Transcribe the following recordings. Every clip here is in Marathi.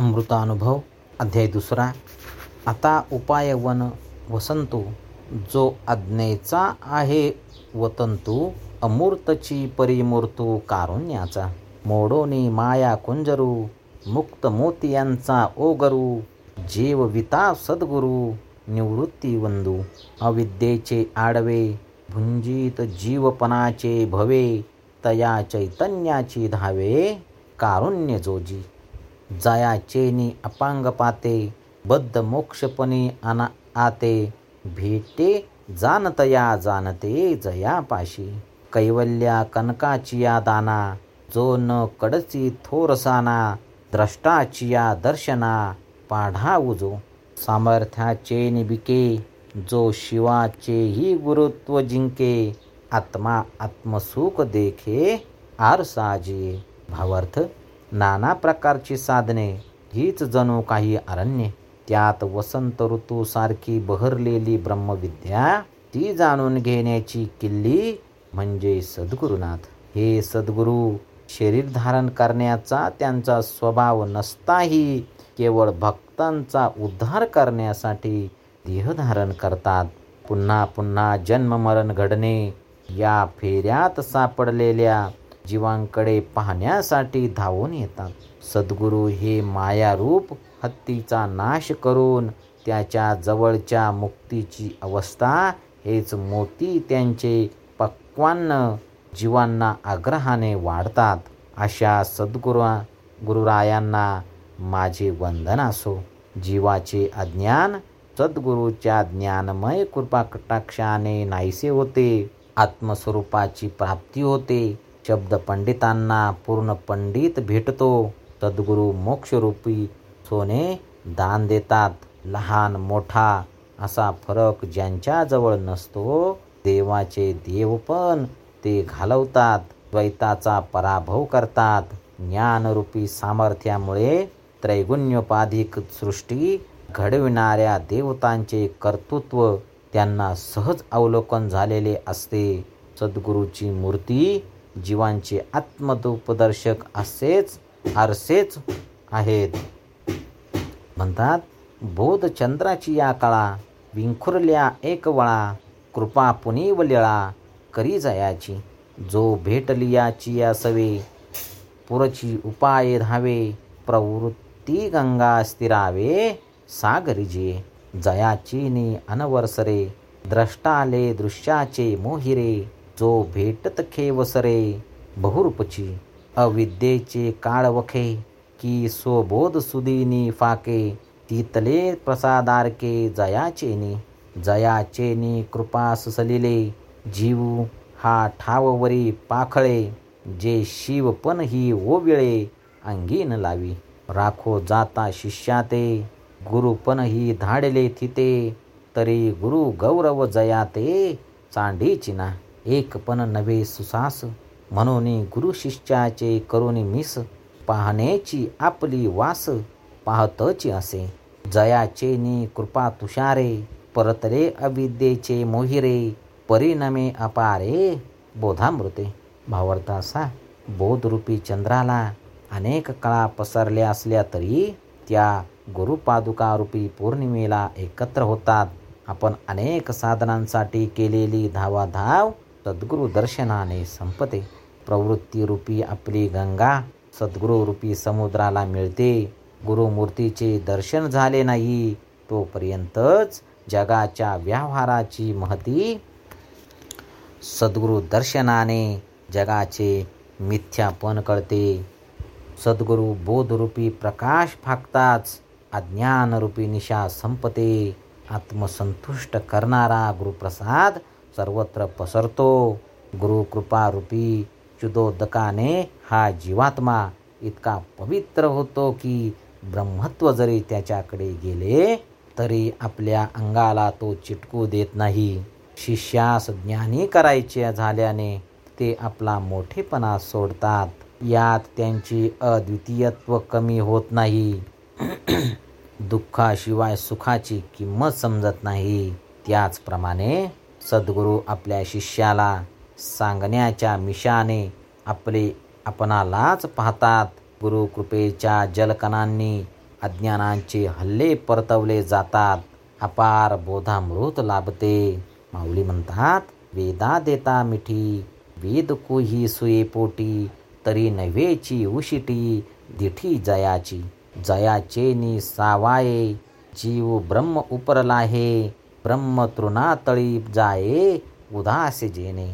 अमृतानुभव अध्याय दुसरा. आता उपाय वन वसंतो जो आज्ञेचा आहे वतंतू अमूर्तची परिमूर्तू कारुण्याचा. मोडोनी माया कुंजरू मुक्त मोतियांचा ओगरू जीवविता सद्गुरू निवृत्ती वंदू. अविद्येचे आडवे भुंजित जीवपणाचे भवे तया चैतन्याची धावे कारुण्य जाया जयाचेनी अपांग पाते बद्ध मोक्षपणे अना आते. भेटे जाणतया जाणते जयापाशी कैवल्या कनकाचिया दाना जो न कडची थोरसाना द्रष्टाचिया दर्शना पाढा उजो सामर्थ्याचे निबिके जो शिवाचेही गुरुत्व जिंके आत्मा आत्मसुख देखे आरसाजी भावार्थ नाना प्रकारची साधने हीच जणू काही अरण्ये. त्यात वसंत ऋतूसारखी बहरलेली ब्रह्मविद्या ती जाणून घेण्याची किल्ली म्हणजे सद्गुरुनाथ. हे सद्गुरू शरीर धारण करण्याचा त्यांचा स्वभाव नसताही केवळ भक्तांचा उद्धार करण्यासाठी देह धारण करतात. पुन्हा पुन्हा जन्म मरण घडणे या फेऱ्यात सापडलेल्या जीवांकडे पाहण्यासाठी धावून येतात. सद्गुरू हे मायारूप हत्तीचा नाश करून त्याच्या जवळच्या मुक्तीची अवस्था हेच मोती त्यांचे पक्वान्न जीवांना आग्रहाने वाढतात. अशा सद्गुरू गुरुरायांना माझे वंदन असो. जीवाचे अज्ञान सद्गुरूच्या ज्ञानमय कृपा कटाक्षाने नाहीसे होते. आत्मस्वरूपाची प्राप्ती होते. शब्द पंडितांना पूर्ण पंडित भेटतो. सद्गुरू मोक्षरूपी सोने दान देतात. लहान मोठा असा फरक ज्यांच्याजवळ नसतो देवाचे देव पण ते घालवतात द्वैताचा पराभव करतात. ज्ञानरूपी सामर्थ्यामुळे त्रैगुण्योपाधिक सृष्टी घडविणाऱ्या देवतांचे कर्तृत्व त्यांना सहज अवलोकन झालेले असते. सद्गुरूची मूर्ती जीवांचे आत्मदोपदर्शक असेच आरसेच आहेत. म्हणतात बोध चंद्राची या काळा विंखुरल्या एक वळा कृपा पुनीवलिळा करी जयाची जो भेटली याची या सवे पुरची उपाय धावे प्रवृत्ती गंगा स्थिरावे सागरिजे जयाची नि अनवरसरे द्रष्टाले दृश्याचे मोहिरे जो भेटत खे वसरे बहुरूपची अविद्येचे काळवखे की स्वबोध सुदिनी फाके तीतले प्रसादारके जयाचेनी जयाचेनी कृपा सुसलिले जीव हा ठाववरी पाखळे जे शिव पण ही ओविळे अंगीन लावी. राखो जाता शिष्याते गुरु पण ही धाडले थिते तरी गुरु गौरव जयाते चांडीची एक पण नवे सुसास म्हणून गुरु शिष्याचे करुणी मिस पाहण्याची आपली वास पाहतची असे. जयाचे नि कृपा तुषारे परतरे अविद्येचे मोहिरे परिणमे अपारे बोधामृते. भावार्थासा बोधरूपी चंद्राला अनेक कळा पसरल्या असल्या तरी त्या गुरुपादुकारूपी पौर्णिमेला एकत्र होतात. आपण अनेक साधनांसाठी केलेली धावाधाव सद्गुरु दर्शनाने संपते. प्रवृत्तीरूपी आपली गंगा सद्गुरुरूपी समुद्राला मिळते. गुरुमूर्तीचे दर्शन झाले नाही तोपर्यंतच जगाच्या व्यवहाराची महती. सद्गुरु दर्शनाने जगाचे मिथ्यापण कळते. सद्गुरु बोधरूपी प्रकाश फाकताच अज्ञानरूपी निशा संपते. आत्मसंतुष्ट करणारा गुरुप्रसाद सर्वत्र पसरतो. गुरुकृपारूपी चुदोदकाने हा जीवात्मा इतका पवित्र होतो की ब्रह्मत्व जरी त्याच्याकडे गेले तरी आपल्या अंगाला तो चिटकू देत नाही. शिष्यास ज्ञानी करायचे झाल्याने ते आपला मोठेपणा सोडतात. यात त्यांची अद्वितीयत्व कमी होत नाही. दुःखाशिवाय सुखाची किंमत समजत नाही. त्याचप्रमाणे सद्गुरू आपल्या शिष्याला सांगण्याच्या मिशाने आपले आपणालाच पाहतात. गुरुकृपेच्या जलकणांनी अज्ञानांचे हल्ले परतवले जातात. अपार बोधामृत लाभते. माऊली म्हणतात वेदा देता मिठी वेद कोही सुये पोटी तरी नव्हेची उशिटी दिठी जयाची जयाचे नि सावाये जीव ब्रह्म उपरला हे ब्रह्म तृणातळी जाये उदास जेने.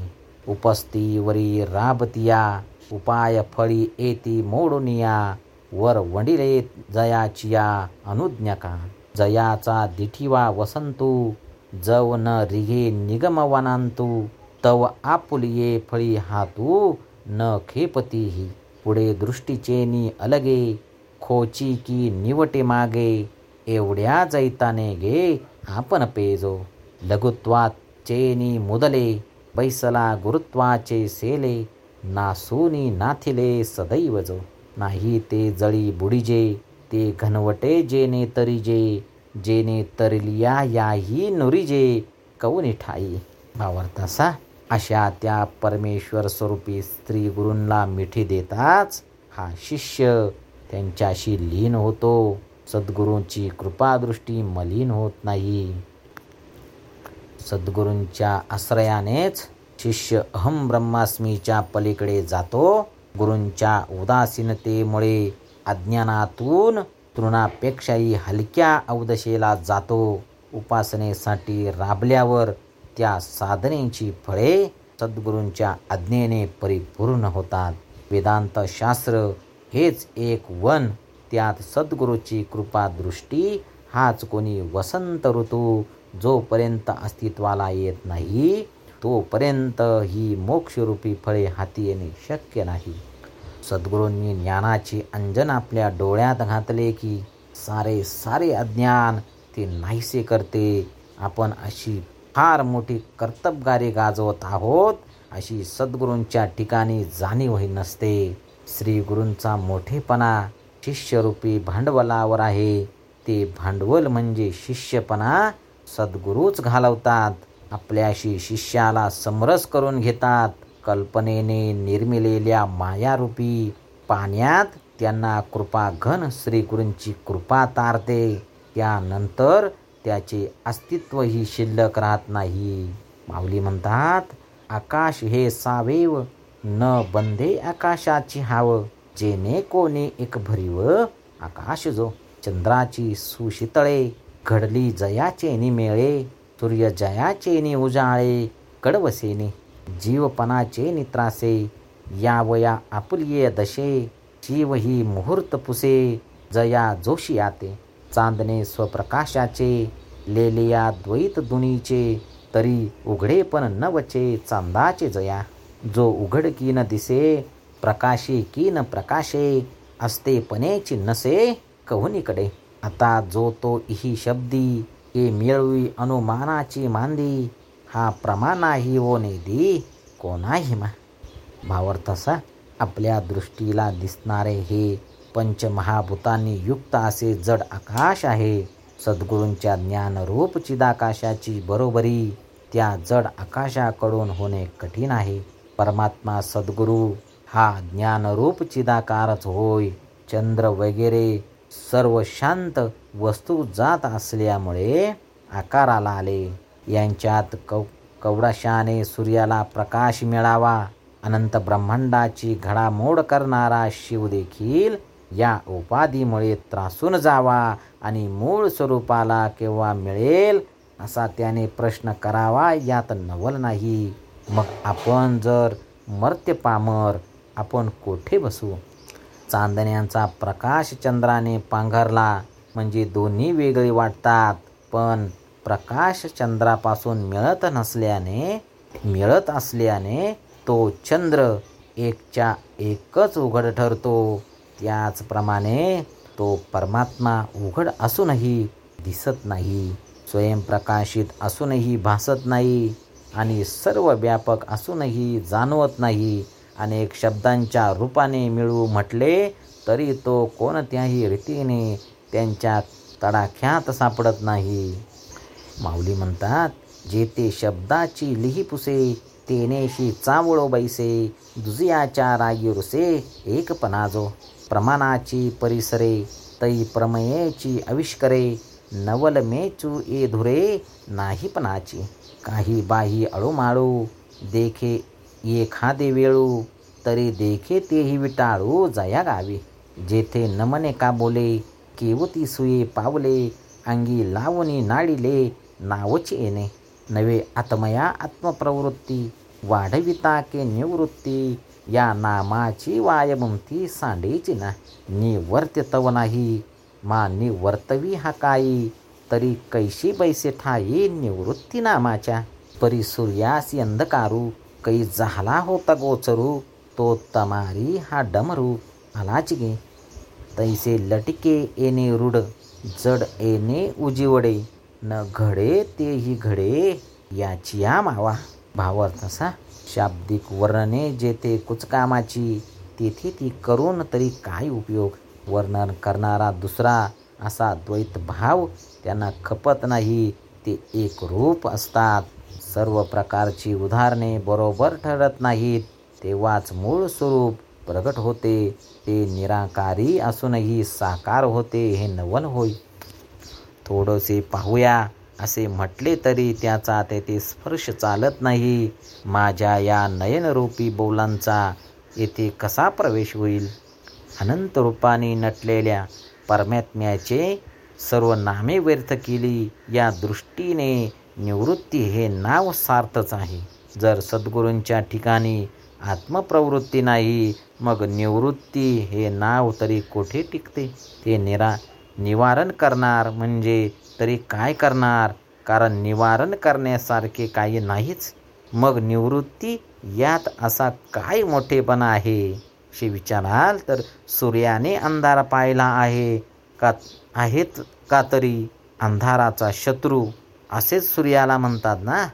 उपस्तीवरी राबतिया उपाय फळी येती मोडुनिया वर वडिले जयाचिया अनुज्ञका. जयाचा दिठीवा वसंतू जव न रिघे निगमवनांतू तव आपुलिये फळी हातू न खेपतीही. पुढे दृष्टीचेनी अलगे खोची की निवटे मागे एवढ्या जैताने गे आपण पेजो मुदले बैसला गुरुत्वाचे सेले नासूनी नाथिले सदैव जो नाही ते जळी बुडीजे ते घनवटे जेने तरीजे जेने तरलिया याही नुरीजे कौनी ठाई. भावार्थासा अशा त्या परमेश्वर स्वरूपी स्त्री गुरूंना मिठी देताच हा शिष्य त्यांच्याशी लीन होतो. सद्गुरूंची कृपादृष्टी मलिन होत नाही. सद्गुरूंच्या आश्रयानेच शिष्य अहम ब्रह्मास्मीच्या पलीकडे जातो. गुरूंच्या उदासीनतेमुळे अज्ञानातून तृणापेक्षाही हलक्या अवदशेला जातो. उपासनेसाठी राबल्यावर त्या साधनेची फळे सद्गुरूंच्या आज्ञेने परिपूर्ण होतात. वेदांत शास्त्र हेच एक वन त्यात सद्गुरूची कृपादृष्टी हाच कोणी वसंत ऋतू जोपर्यंत अस्तित्वाला येत नाही तोपर्यंत ही मोक्षरूपी फळे हाती येणे शक्य नाही. सद्गुरूंनी ज्ञानाची अंजन आपल्या डोळ्यात घातले की सारे सारे अज्ञान ते नाहीसे करते. आपण अशी फार मोठी कर्तबगारी गाजवत आहोत अशी सद्गुरूंच्या ठिकाणी जाणीवही नसते. श्रीगुरूंचा मोठेपणा शिष्यरूपी भांडवलावर आहे. ते भांडवल म्हणजे शिष्यपणा सद्गुरूच घालवतात. आपल्याशी शिष्याला समरस करून घेतात. कल्पनेने निर्मिलेल्या मायारूपी पाण्यात त्यांना कृपा घन श्रीगुरूंची कृपा तारते. त्यानंतर त्याचे अस्तित्वही शिल्लक राहत नाही. माऊली म्हणतात आकाश हे सावेव न बंधे आकाशाची हाव. जेने कोणे एक भरीव आकाश जो चंद्राची सुशीतळे घडली जयाचे निमेळे सूर्य जयाचे नि उजाळे कडवसेने जीवपणाचे नित्रासे यावया आपुलिये दशे जीव ही मुहूर्त पुसे जया जोशी आते चांदणे स्वप्रकाशाचे लेलिया द्वैत दुनीचे तरी उघडे पण नवचे चांदाचे जया जो उघडकी न दिसे प्रकाशे की न प्रकाशे असते पणेची नसे कहुनीकडे आता जो तो इही शब्दी ए मिळवी अनुमानाची मांदी हा प्रमाणाही ओ नेदी कोणाही मा. भावार्थासा आपल्या दृष्टीला दिसणारे हे पंचमहाभूतांनी युक्त असे जड आकाश आहे. सद्गुरूंच्या ज्ञानरूप चिदाकाशाची बरोबरी त्या जड आकाशाकडून होणे कठीण आहे. परमात्मा सद्गुरू हा ज्ञानरूप चिदाकारच होय. चंद्र वगैरे सर्व शांत वस्तू जात असल्यामुळे आकाराला आले. यांच्यात कौ कवडशाने सूर्याला प्रकाश मिळावा. अनंत ब्रह्मांडाची घडामोड करणारा शिव देखील या उपाधीमुळे त्रासून जावा आणि मूळ स्वरूपाला केव्हा मिळेल असा त्याने प्रश्न करावा यात नवल नाही. मग आपण जर मर्त्य पामर आपण कोठे बसू? चांदण्यांचा प्रकाश चंद्राने पांघरला. म्हणजे दोन्ही वेगळे वाटतात. पण प्रकाश चंद्रापासून मिळत नसल्याने मिळत असल्याने तो चंद्र एकच्या एकच उघड ठरतो. त्याचप्रमाणे तो परमात्मा उघड असूनही दिसत नाही. स्वयंप्रकाशित असूनही भासत नाही. आणि सर्व व्यापक असूनही जाणवत नाही. अनेक शब्दांच्या रूपाने मिळू म्हटले तरी तो कोणत्याही रीतीने त्यांच्या तडाख्यात सापडत नाही. माऊली म्हणतात जे ते शब्दाची लिही पुसे तेनेशी चावळो बैसे दुजियाच्या रागी रुसे एकपणाजो प्रमाणाची परिसरे तई प्रमयेची आविष्करे नवल मेचू ए धुरे नाही पणाची काही बाही अळूमाळू देखे एखादे वेळू तरी देखे तेही विटाळू जया गावी. जेथे नमने का बोले केवती सुये पावले अंगी लावणी नाडिले नावच येणे. नवे आत्मया आत्मप्रवृत्ती वाढविता के निवृत्ती या नामाची वायमंती सांडेची ना. निवर्त्य तव नाही मा निवर्तवी हा काही तरी कैशी बैसे ठाई निवृत्ती नामाच्या. परी सूर्यासी अंधकारू कै झाला होता गोचरू तो तमारी हा डमरू आलाच गे तैसे लटके येणे रुड जड येणे उजिवडे। न घडे तेही घडे याची या मावा। भावार्थ असा शाब्दिक वर्णने जेथे कुचकामाची तेथे ती करून तरी काय उपयोग? वर्णन करणारा दुसरा असा द्वैत भाव त्यांना खपत नाही ते एक रूप असतात। सर्व प्रकारची उदाहरणे बरोबर ठरत नाहीत. तेव्हाच मूळ स्वरूप प्रगट होते. ते निराकारी असूनही साकार होते हे नवन होय. थोडंसे पाहूया. असे म्हटले तरी त्याचा तेथे स्पर्श चालत नाही. माझ्या या नयनरूपी बोलांचा येथे कसा प्रवेश होईल? अनंत रूपाने नटलेल्या परमात्म्याचे सर्व नामे व्यर्थ केली. या दृष्टीने निवृत्ती हे नाव सार्थच आहे. जर सद्गुरूंच्या ठिकाणी आत्मप्रवृत्ती नाही मग निवृत्ती हे नाव तरी कोठे टिकते? ते निरा निवारण करणार म्हणजे तरी काय करणार? कारण निवारण करण्यासारखे काही नाहीच. मग निवृत्ती यात असा काय मोठेपणा आहे? असे विचाराल तर सूर्याने अंधार पाहिला आहे. का आहेत का तरी अंधाराचा शत्रू? असेच सूर्याला म्हणतात ना?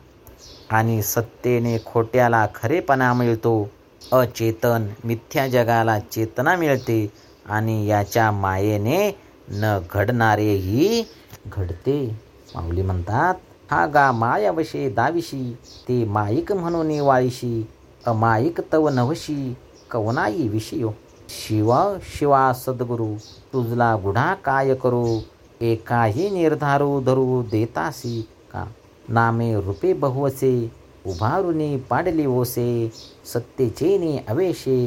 आणि सत्तेने खोट्याला खरेपणा मिळतो. अचेतन मिथ्या जगाला चेतना मिळते आणि याच्या मायेने न घडणारेही घडते. माऊली म्हणतात हा गा मायावशे दाविशी ते माईक म्हणून वाळीशी अमाईक तव नवशी कवनाई विषयो. शिवा शिवा सद्गुरु तुझला गुढा काय करू? एकाही निर्धारू धरू देतासी का? नामे रूपे बहुवसे उभारुनी पाडली ओसे सत्तेचेनी अवेशे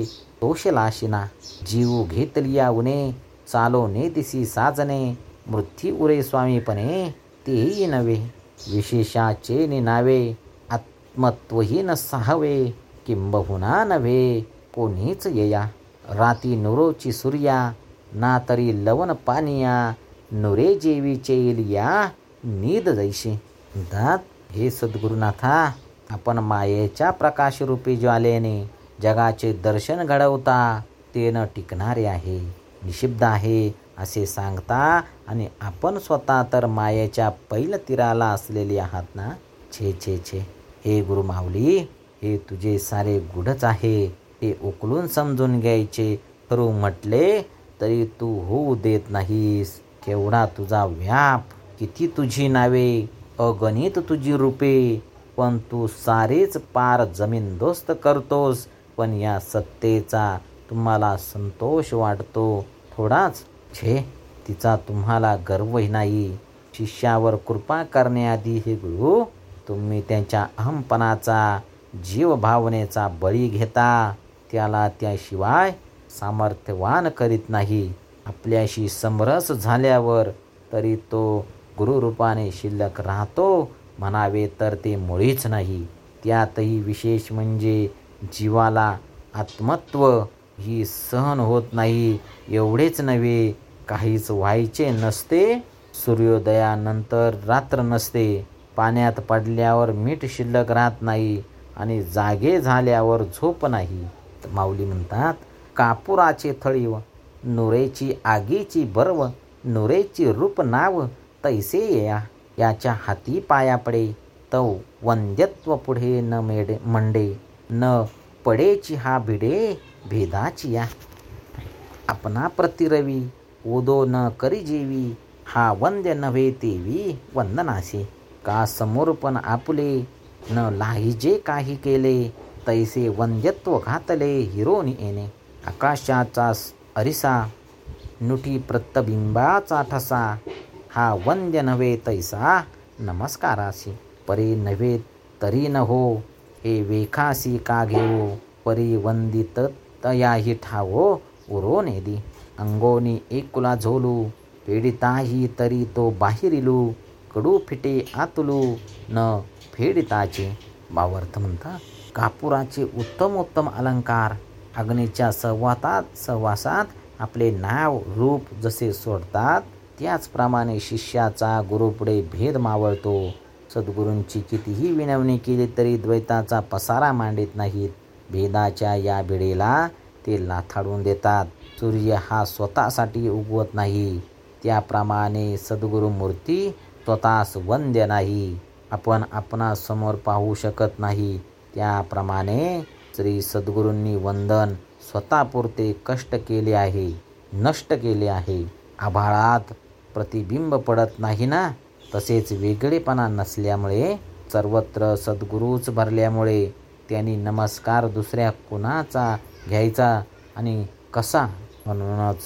तोषलाशिना जीव घेतलिया उने चालो नेतिसी साजने मृत्यू उरे स्वामीपणे तेही नव्हे विशेषाचे नावे आत्मत्वही न सहावे किंबहुना नव्हे कोणीच येया राती नुरोची सूर्या ना तरी लवण पानिया नुरे जेवीचे या नीद जैशी दात हे सद्गुरुनाथा आपण मायेच्या प्रकाशरूपी ज्वालेने जगाचे दर्शन घडवता ते न टिकणारे आहे निषिद्ध आहे असे सांगता आणि आपण स्वतः तर मायेच्या पैल तीराला असलेले आहात ना? छे छे छे. हे गुरु माऊली हे तुझे सारे गुढच आहे ते उकलून समजून घ्यायचे. खरू म्हटले तरी तू होऊ देत नाहीस. केवढा तुझा व्याप किती तुझी नावे अगणित तुझी रूपे पण तू सारेच पार जमीन दोस्त करतोस पण या सत्तेचा तुम्हाला संतोष वाटतो. थोडाच छे तिचा तुम्हाला गर्वही नाही. शिष्यावर कृपा करण्याआधी हे गुरु तुम्ही त्यांच्या अहमपणाचा जीवभावनेचा बळी घेता. त्याला त्याशिवाय सामर्थ्यवान करीत नाही. आपल्याशी समरस झाल्यावर तरी तो गुरुरूपाने शिल्लक राहतो म्हणावे तर ते मुळीच नाही. त्यातही विशेष म्हणजे जीवाला आत्मत्व ही सहन होत नाही एवढेच नव्हे काहीच व्हायचे नसते सूर्योदयानंतर रात्र नसते पाण्यात पडल्यावर मीठ शिल्लक राहत नाही आणि जागे झाल्यावर झोप नाही. माऊली म्हणतात कापुराचे थळीव नुरेची आगीची बर्व नुरेची रूप नाव तैसे या याच्या हाती पाया पडे. तव वंद्यत्व पुढे न मेडे मंडे. न पडेची हा भिडे भेदाची या. आपणा प्रतिरवी उदो न करी जेवी हा वंद्य नव्हे तेवी वंदनासे. का समोर पण आपुले न लाहिजे काही केले तैसे वंद्यत्व घातले हिरोनी येणे आकाशाचा अरिसा नुटी प्रतबिंबाचा ठसा हा वंद्य नव्हे तैसा नमस्कारासी परी नव्हे तरी न हो हे वेखासी का घेऊ परी वंदित तयाही ठावो उरो नेदी अंगोनी एकुला झोलू पेडिताही तरी तो बाहेरिलू कडू फिटे आतुलू न फेडिताचे भावार्थ म्हणता कापुराचे उत्तम उत्तम अलंकार अग्नीच्या सहवासात सहवासात आपले नाव रूप जसे सोडतात त्याचप्रमाणे शिष्याचा गुरुपुढे भेद मावळतो. सद्गुरूंची कितीही विनवणी केली तरी द्वैताचा पसारा मांडित नाहीत. भेदाच्या या भिडेला ते लाथाडून देतात. सूर्य हा स्वतःसाठी उगवत नाही. त्याप्रमाणे सद्गुरू मूर्ती स्वतःस वंद्य नाही. आपण आपणासमोर पाहू शकत नाही. त्याप्रमाणे श्री सद्गुरूंनी वंदन स्वतःपुरते कष्ट केले आहे नष्ट केले आहे. आभाळात प्रतिबिंब पडत नाही ना? तसेच वेगळेपणा नसल्यामुळे सर्वत्र सद्गुरूच भरल्यामुळे त्यांनी नमस्कार दुसऱ्या कुणाचा घ्यायचा आणि कसा? म्हणूनच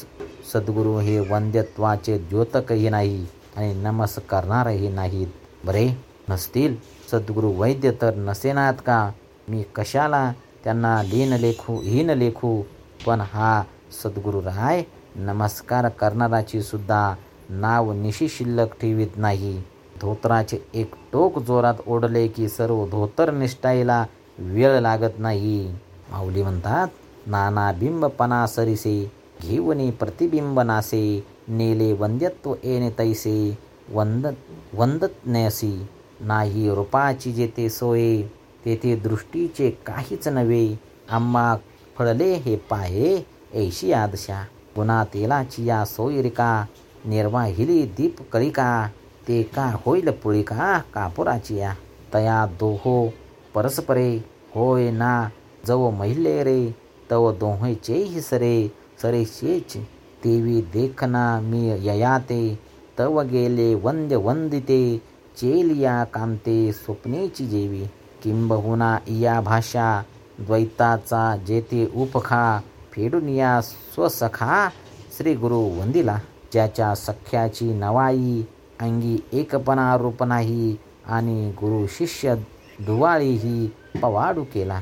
सद्गुरू हे वंद्यत्वाचे द्योतकही नाही आणि नमस्कारणारही नाहीत. बरे? नसतील? सद्गुरू वैद्य तर नसेनात का? मी कशाला त्यांना लीन लेखू हीन लेखू पण हा सद्गुरू राय नमस्कार करणाराची सुद्धा नाव निशी शिल्लक ठेवीत नाही. धोतराचे एक टोक जोरात ओढले की सर्व धोतर निष्ठाईला वेळ लागत नाही. माऊली म्हणतात नाना बिंबपणा सरिसे घेऊनी प्रतिबिंब नासे नेले वंद्यत्व येणे तैसे वंद वंदत नेसी नाही रूपाची जेते सोये. तेथे दृष्टीचे काहीच नव्हे. आम्हा फळले हे पाहे ऐशी आदशा. पुन्हा तेलाची या सोयरिका निर्वाहिली दीप कळिका ते का होईल पुळिका कापुराची या? तया दोहो परस्परे होय ना जव महिले रे. तव दोहेचे सरे सरेशेच देवी देखना मी ययाते तव गेले वंद्य वंदिते. चेलिया कांते स्वप्नेची जेवी. किंबहुना या भाषा द्वैताचा जेथे उपखा फेडून या स्वसखा श्री गुरु वंदिला ज्याच्या सख्याची नवाई अंगी एकपणा रूप नाही आणि गुरु शिष्य दुवाळीही पवाडू केला.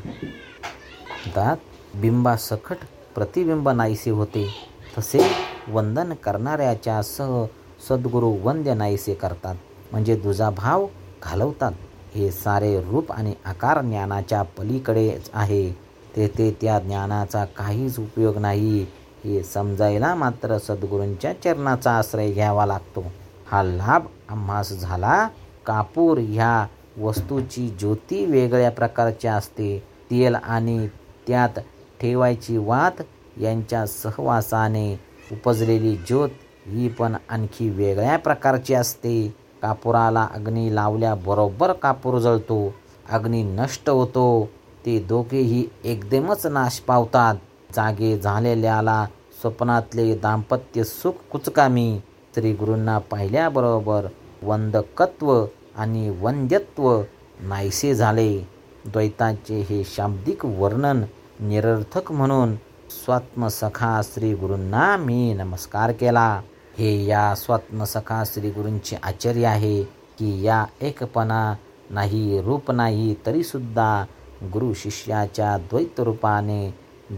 दात बिंबा सखट प्रतिबिंब नाहीसे होते. तसे वंदन करणाऱ्याच्या सह सद्गुरू वंद्य नाहीसे करतात. म्हणजे दुजा भाव घालवतात. हे सारे रूप आणि आकार ज्ञानाच्या पलीकडेच आहे. तेथे त्या ज्ञानाचा काहीच उपयोग नाही. हे समजायला मात्र सद्गुरूंच्या चरणाचा आश्रय घ्यावा लागतो. हा लाभ आम्हास झाला. कापूर ह्या वस्तूची ज्योती वेगळ्या प्रकारची असते. तेल आणि त्यात ठेवायची वात यांच्या सहवासाने उपजलेली ज्योत ही पण आणखी वेगळ्या प्रकारची असते. कापुराला अग्नी लावल्याबरोबर कापूर जळतो. अग्नी नष्ट होतो. ते दोघेही एकदमच नाश पावतात. जागे झालेल्याला स्वप्नातले दाम्पत्य सुख कुचकामी. श्री गुरूंना पाहिल्याबरोबर वंदकत्व आणि वंद्यत्व नाहीसे झाले. द्वैताचे हे शाब्दिक वर्णन निरर्थक म्हणून स्वात्मसखा श्री गुरूंना मी नमस्कार केला. हे या स्वात्मसखा श्रीगुरूंचे आश्चर्य आहे की या एकपणा नाही रूप नाही तरीसुद्धा गुरु शिष्याच्या द्वैत रूपाने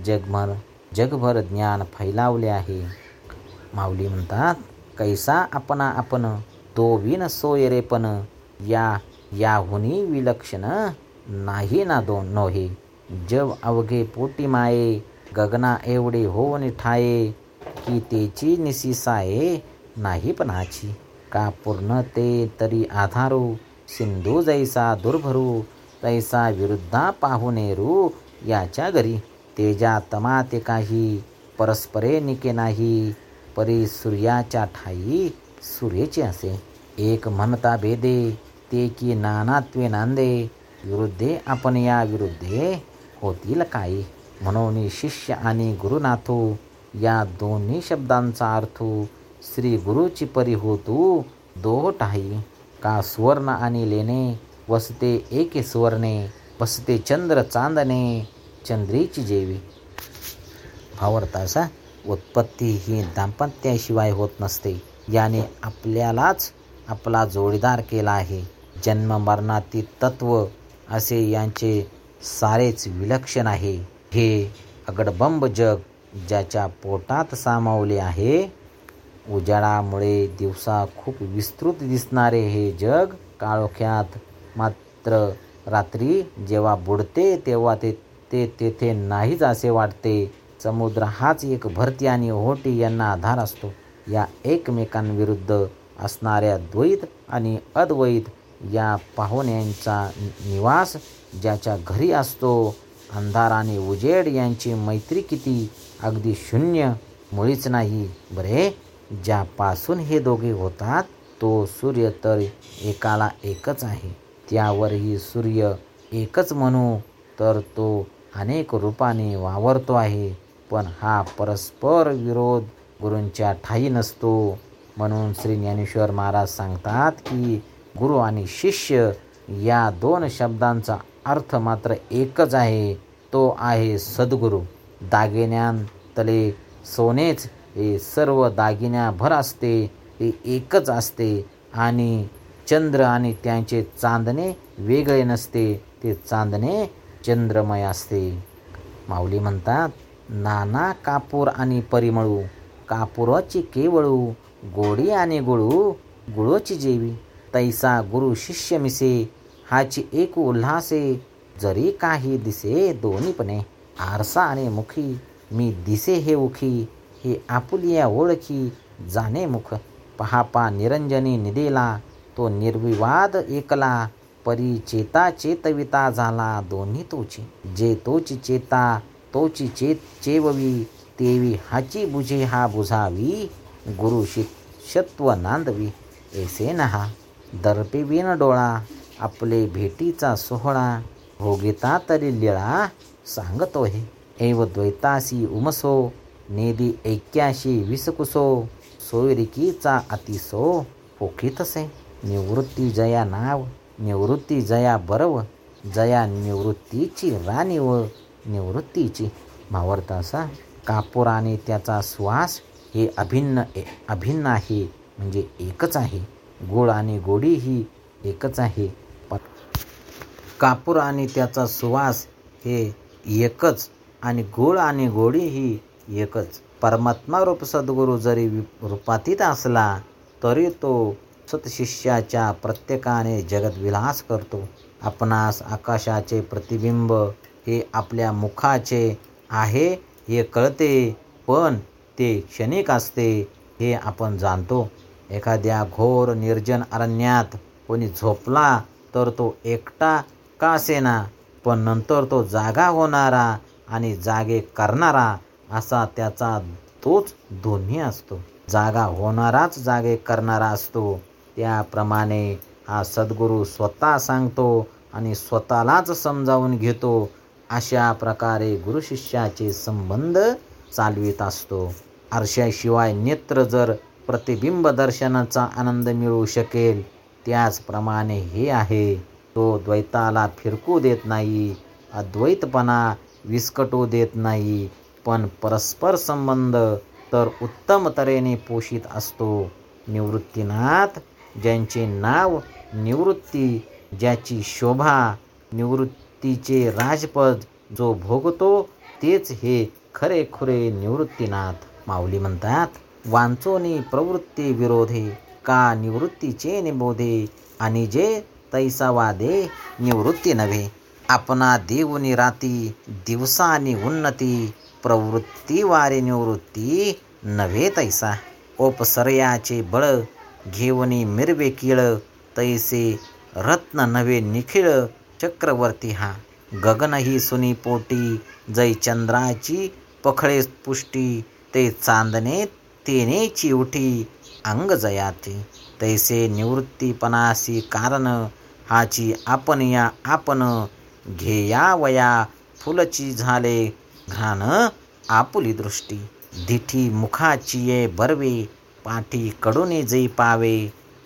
जगभर जगभर ज्ञान फैलावले आहे. माऊली म्हणतात कैसा आपणा आपण तो विन सोय या याहुनी विलक्षण नाही ना दोन नोहे. जव अवघे पोटी माये गगना एवढे होऊन ठाये की तेची निसिसाये नाही पणाची का पूर्ण ते तरी आधारू? सिंधू जैसा दुर्भरू तैसा विरुद्धा पाहुनेरू याच्या घरी. तेजा तमाते काही परस्परे निके नाही. परी सूर्याच्या ठाई सूर्याचे असे. एक म्हणता भेदे ते की नानात्वे नांदे. विरुद्धे आपण या विरुद्धे होतील काही. म्हणून शिष्य आणि गुरुनाथू या दोन्ही शब्दांचा अर्थ श्री गुरुची परी होतू दोहट आहे. का सुवर्ण आणि लेणे वसते एके सुवर्णे बसते चंद्र चांदणे चंद्रीची जेवी. भावार्थाचा उत्पत्ती ही दाम्पत्याशिवाय होत नसते. याने आपल्यालाच आपला जोडीदार केला आहे. जन्म मरणातील तत्व असे यांचे सारेच विलक्षण आहे. हे अगडबंब जग ज्याच्या पोटात सामावले आहे. उजाडामुळे दिवसा खूप विस्तृत दिसणारे हे जग काळोख्यात. मात्र रात्री जेव्हा बुडते तेव्हा ते ते तेथे नाहीच असे वाटते. समुद्र हाच एक भरती आणि ओहोटी यांना आधार असतो. या एकमेकांविरुद्ध असणाऱ्या द्वैत आणि अद्वैत या पाहुण्यांचा निवास ज्याच्या घरी असतो. अंधार आणि उजेड यांची मैत्री किती अगदी शून्य मुळीच नाही. बरे? ज्यापासून हे दोघे होतात तो सूर्य तर एकाला एकच आहे. त्यावरही सूर्य एकच म्हणू तर तो अनेक रूपाने वावरतो आहे. पण हा परस्पर विरोध गुरूंच्या ठाई नसतो. म्हणून श्री ज्ञानेश्वर महाराज सांगतात की गुरु आणि शिष्य या दोन शब्दांचा अर्थ मात्र एकच आहे. तो आहे सद्गुरू. दागिन्यांतले सोनेच हे सर्व दागिन्याभर असते ते एकच असते. आणि चंद्र आणि त्यांचे चांदणे वेगळे नसते ते चांदणे चंद्रमय असते. माऊली म्हणतात नाना कापूर आणि परिमळू कापुराची केवळू गोडी आणि गुळू गुळोची जेवी. तैसा गुरु शिष्य मिसे हाची एक उल्हासे जरी काही दिसे दोन्हीपणे. आरसा आणि मुखी मी दिसे हे उखी हे आपुलिया ओळखी जाणे मुख. पहापा निरंजनी निदेला तो निर्विवाद एकला परी चेता चेतविता झाला दोन्ही तोची. जे तोची चेता तोची चेत चेववी तेवी हाची बुझे हा बुझावी गुरु शत्व नांदवी. ऐसे नहा दर्पे डोळा आपले भेटीचा सोहळा भोगिता तरी लिळा सांगतो हे एव द्वैतासी उमसो नेदी ऐक्याशी विसकुसो सोयरिकीचा अतिसो पोखीतसे. निवृत्ती जया नाव निवृत्ती जया बरव जया निवृत्तीची राणी व निवृत्तीची. भावार्थ असा कापूर आणि त्याचा श्वास हे अभिन्न अभिन्न आहे म्हणजे एकच आहे. गोड आणि गोडी ही एकच आहे. कापूर आणि त्याचा सुवास हे एकच आणि गोळ आणि गोडी ही एकच. परमात्मा रूप सद्गुरू जरी रूपातीत असला तरी तो सतशिष्याच्या प्रत्येकाने जगत विलास करतो. आपणास आकाशाचे प्रतिबिंब हे आपल्या मुखाचे आहे हे कळते पण ते क्षणिक असते हे आपण जाणतो. एखाद्या घोर निर्जन अरण्यात कोणी झोपला तर तो एकटा का असेना पण नंतर तो जागा होणारा आणि जागे करणारा असा त्याचा तोच दोन्ही असतो. जागा होणाराच जागे करणारा असतो. त्याप्रमाणे हा सद्गुरू स्वतः सांगतो आणि स्वतःलाच समजावून घेतो. अशा प्रकारे गुरुशिष्याचे संबंध चालवित असतो. आरशाशिवाय नेत्र जर प्रतिबिंब दर्शनाचा आनंद मिळू शकेल त्याचप्रमाणे हे आहे. तो द्वैताला फिरकू देत नाही अद्वैतपणा विस्कटू देत नाही. पण परस्पर संबंध तर उत्तम तऱ्हेने पोषित असतो. निवृत्तीनाथ ज्यांचे नाव निवृत्ती ज्याची शोभा निवृत्तीचे राजपद जो भोगतो तेच हे खरे खुरे निवृत्तीनाथ. माऊली म्हणतात वांचोनी प्रवृत्ती विरोधे का निवृत्तीचे निबोधे? आणि जे तैसा वादे निवृत्ती नव्हे. आपणा देऊनी राती दिवसानी उन्नती प्रवृत्ती वारे निवृत्ती नव्हे तैसा. ओपसर्याचे बळ घेवनी मिरवे किळ तैसे रत्न नव्हे निखिळ चक्रवर्ती हा. गगन ही सुनी पोटी जै चंद्राची पखळे पुष्टी ते चांदणे तेनेची उठी अंग जयाती तैसे निवृत्तीपणासी कारण हाची आपण या आपण घेयावया. फुलची झाले घाण आपुली दृष्टी. दिठी मुखाची ये बरवे पाठी कडून जे पावे.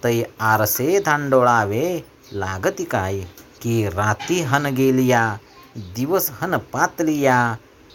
तै आरसे धांडोळावे लागती काय? की राती हन गेलिया दिवस हन पातलिया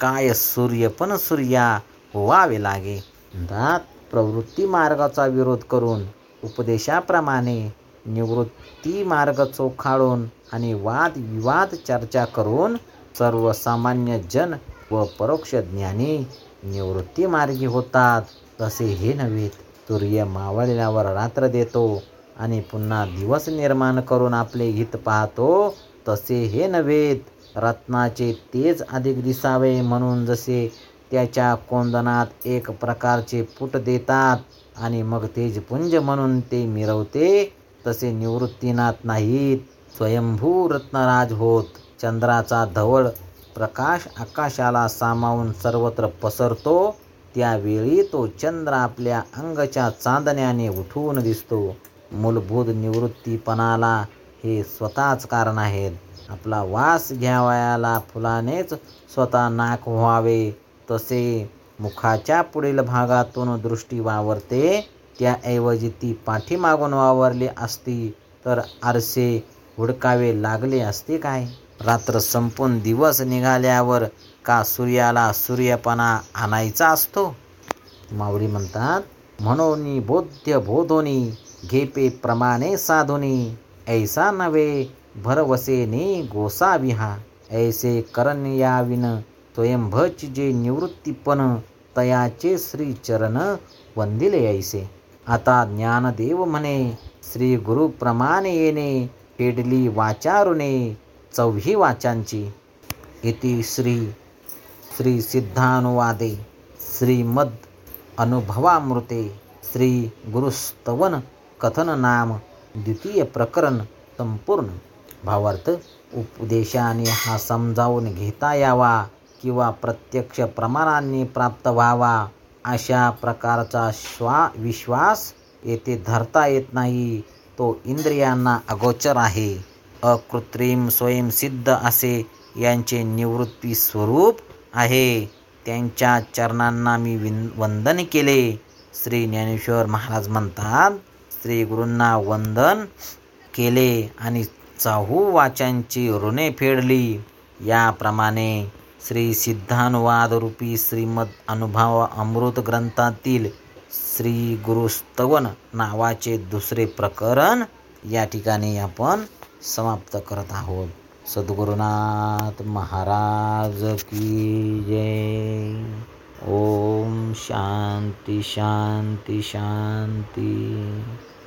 काय सूर्य पण सूर्या व्हावे लागे. दात प्रवृत्ती मार्गाचा विरोध करून उपदेशाप्रमाणे निवृत्ती मार्ग चोखाळून आणि वाद विवाद चर्चा करून सर्वसामान्य जन व परोक्ष ज्ञानी निवृत्ती मार्गी होतात. तसे हे नव्हे सूर्य मावळल्यावर रात्र देतो आणि पुन्हा दिवस निर्माण करून आपले हित पाहतो. तसे हे नव्हेत रत्नाचे तेज अधिक दिसावे म्हणून जसे त्याच्या कोंदनात एक प्रकारचे पुट देतात आणि मग तेजपुंज म्हणून ते मिरवते तसे निवृत्तीनाथ नाहीत. स्वयंभू रत्नराज होत. चंद्राचा धवळ प्रकाश आकाशाला सामावून सर्वत्र पसरतो. त्यावेळी तो चंद्र आपल्या अंगच्या चांदण्याने उठून दिसतो. मूलभूत निवृत्तीपणाला हे स्वतःच कारण आहेत. आपला वास घ्यावयाला फुलानेच स्वतः नाक व्हावे. तसे मुखाच्या पुढील भागातून दृष्टी वावरते. त्याऐवजी ती पाठीमागून वावरली असती तर आरसे हुडकावे लागले असते काय? रात्र संपून दिवस निघाल्यावर का सूर्याला सूर्यपणा आणायचा असतो? मावळी म्हणतात म्हणून बोध्य बोधोनी घेपे प्रमाणे साधुनी ऐसा नव्हे भरवसेने गोसाविहा ऐसे करण याविन स्वयंभच जे निवृत्तीपण तयाचे श्रीचरण वंदिले ऐसे. आता ज्ञानदेव म्हणे श्री गुरुप्रमाणे येणे फेडली वाचारुणे चौही वाचांची. इति श्री श्री सिद्धानुवादे श्रीमद अनुभवामृते श्री गुरुस्तवन कथन नाम द्वितीय प्रकरण संपूर्ण. भावार्थ उपदेशाने हा समजावून घेता यावा किंवा प्रत्यक्ष प्रमाणांनी प्राप्त व्हावा. अशा प्रकारचा श्वा विश्वास येथे धरता येत नाही. तो इंद्रियांना अगोचर आहे. अकृत्रिम स्वयंसिद्ध असे यांचे निवृत्ती स्वरूप आहे. त्यांच्या चरणांना मी विन वंदन केले. श्री ज्ञानेश्वर महाराज म्हणतात श्री गुरूंना वंदन केले आणि चाहू वाचांची ऋणे फेडली. याप्रमाणे श्री सिद्धानुवाद रूपी श्रीमद अनुभव अमृत ग्रंथातील श्री गुरुस्तवन नावाचे दुसरे प्रकरण या ठिकाणी आपण समाप्त करत आहोत. सद्गुरुनाथ महाराज की जय. ओम शांती शांती शांती.